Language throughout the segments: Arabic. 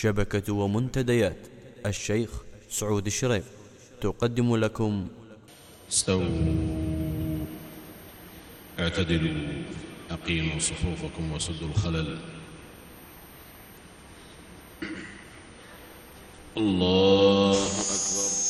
شبكة ومنتديات. الشيخ سعود الشريف تقدم لكم. استووا. اعتدلوا. أقيموا صفوفكم وسدوا الخلل. الله أكبر.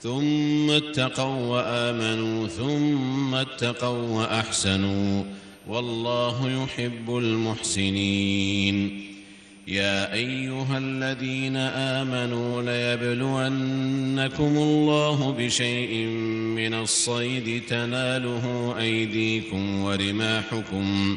ثم اتقوا وآمنوا ثم اتقوا وأحسنوا والله يحب المحسنين. يا أيها الذين آمنوا ليبلونكم الله بشيء من الصيد تناله أيديكم ورماحكم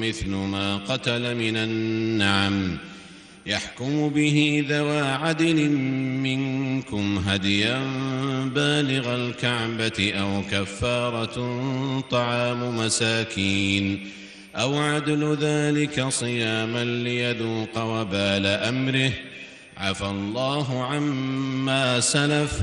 مثل ما قتل من النعم يحكم به ذوى عدل منكم هديا بالغ الكعبة أو كفارة طعام مساكين أو عدل ذلك صياما ليذوق وبال أمره عفى الله عما سلف